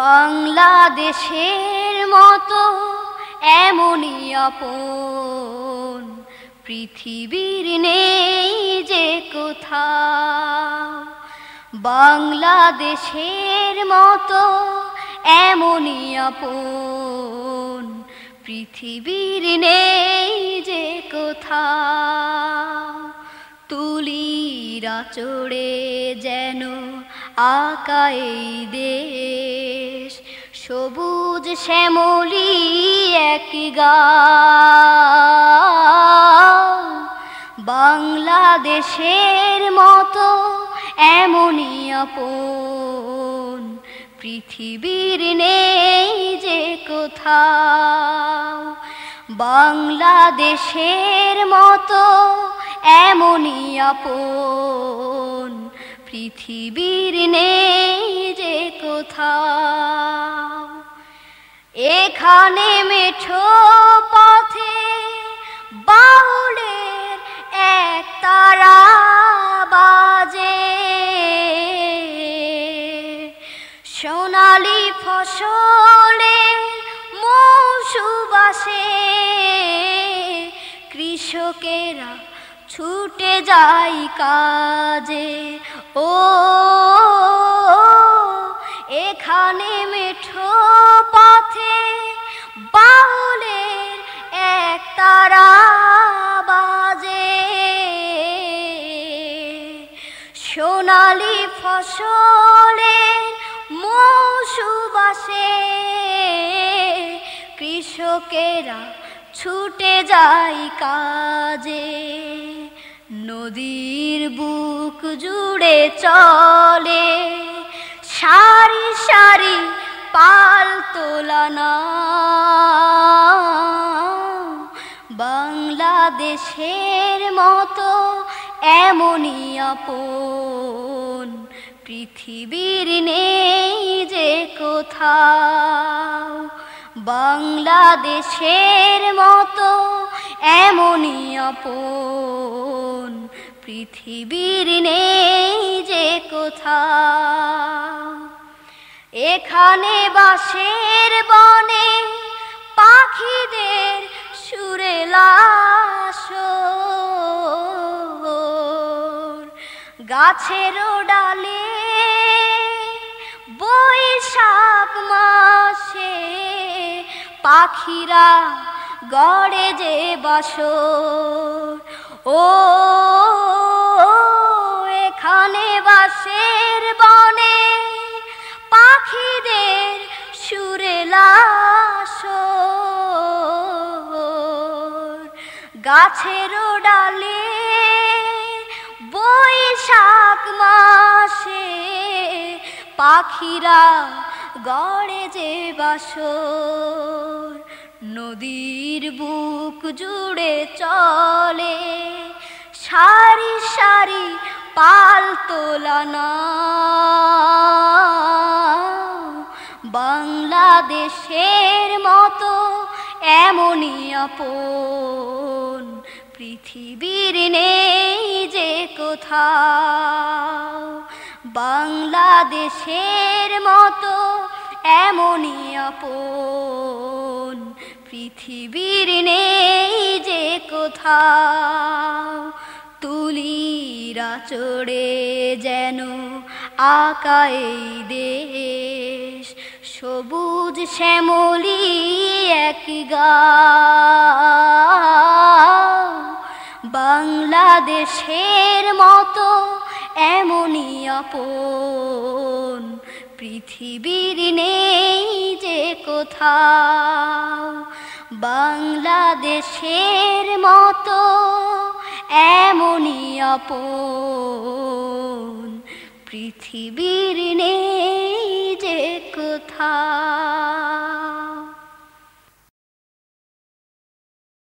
বাংলাদেশের মতো এমনই আপন। পৃথিবীর নেই যে কোথাও। বাংলাদেশের মতো এমনই আপন। পৃথিবীর নেই যে কোথাও। তুলিরা চড়ে যেন আকাই দেশ, সবুজ শ্যামলি এক বাংলাদেশের মতো এমনই আপন, পৃথিবীর নেই যে কোথাও। বাংলাদেশের মতো এমনই আপন পৃথিবীর নেই যে কোথাও। এখানে মেঠো পথে বাউলের এক তারা বাজে। সোনালি ফসলে মৌসুবাসে কৃষকেরা ছুটে যাই কাজে। ও, এখানে মেঠো পথে বাউলের এক তারা বাজে। সোনালি ফসলে মৌসুবাসে কৃষকেরা ছুটে যাই কাজে। নদীর বুক জুড়ে চলে, সারি সারি পাল তোলানা বাংলাদেশের মতো এমনই আপন, পৃথিবীর নেই যে কোথাও। বাংলাদেশের মতো এমনই আপন, পৃথিবীর নেই যে কোথাও। এখানে বাসের বনে পাখিদের সুরে লাশ গাছের ডালে পাখিরা গড়ে যে বাসর। ও, এখানে বাসের বনে পাখিদের সুরে লাশ গাছের ডালে বৈশাখ মাসে পাখিরা গড়ে যে বাসর, নদীর বুক জুড়ে চলে সারি সারি পাল তোলানা বাংলাদেশের মতো এমনই আপন, পৃথিবীর নেই যে কোথাও। বাংলাদেশের মতো এমনই আপন। পৃথিবীর নেই যে কোথাও তুলিরা চড়ে যেন আকাই দেশ। সবুজ শ্যামলি এক গা বাংলাদেশের মতো এমনই আপন। পৃথিবীর নেই যে কোথাও বাংলাদেশের মতো এমনই আপন। পৃথিবীর নেই যে কোথাও।